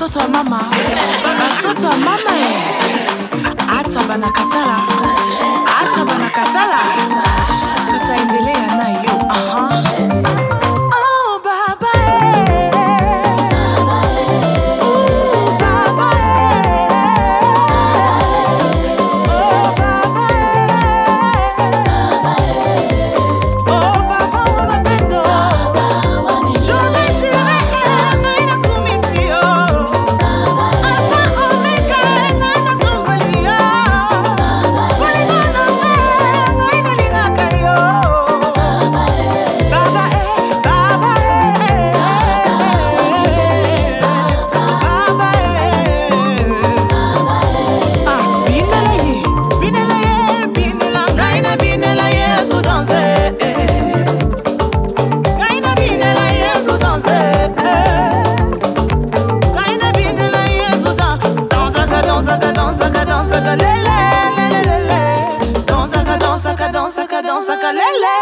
watoto wa mama. Watoto wa mama eh. hata banakatala dansaka dansaka lele lele lele dansaka dansaka dansaka dansaka lele